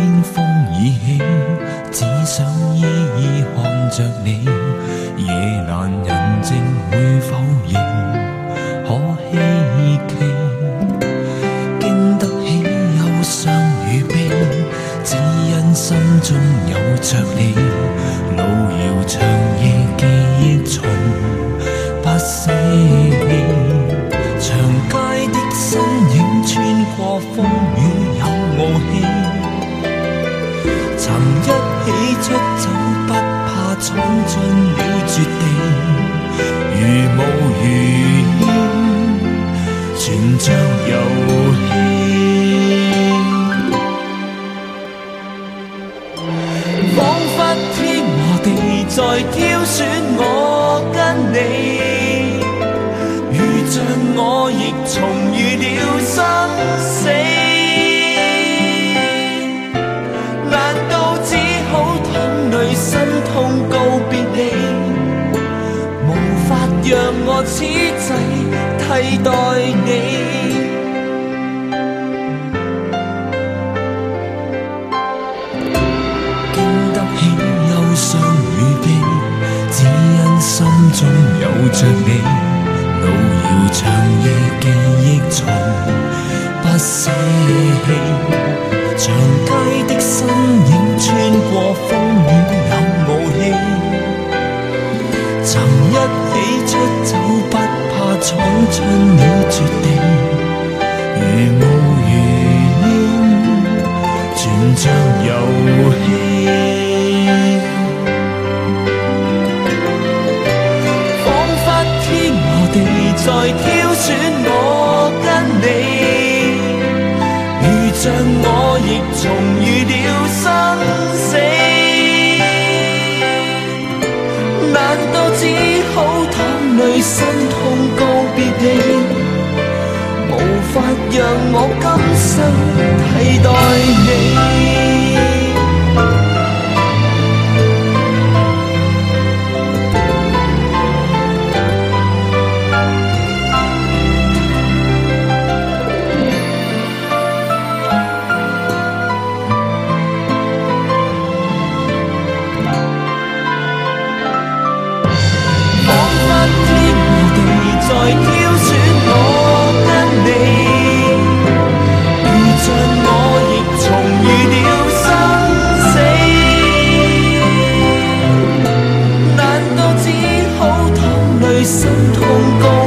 边风已起，只想依依看着你。夜阑人静会否仍可希冀？经得起忧伤与悲，只因心中有着你。曾一起出走，不怕闯进了绝地，如雾如烟，全像我此际替代你。经得起忧伤与悲，只因心中有着你。闯进了绝地，如雾如烟，全像游戏。仿佛天和地在挑选我跟你，如像我亦重遇了生死。难道只好淌泪心痛告别你？无法让我今生替代你。心痛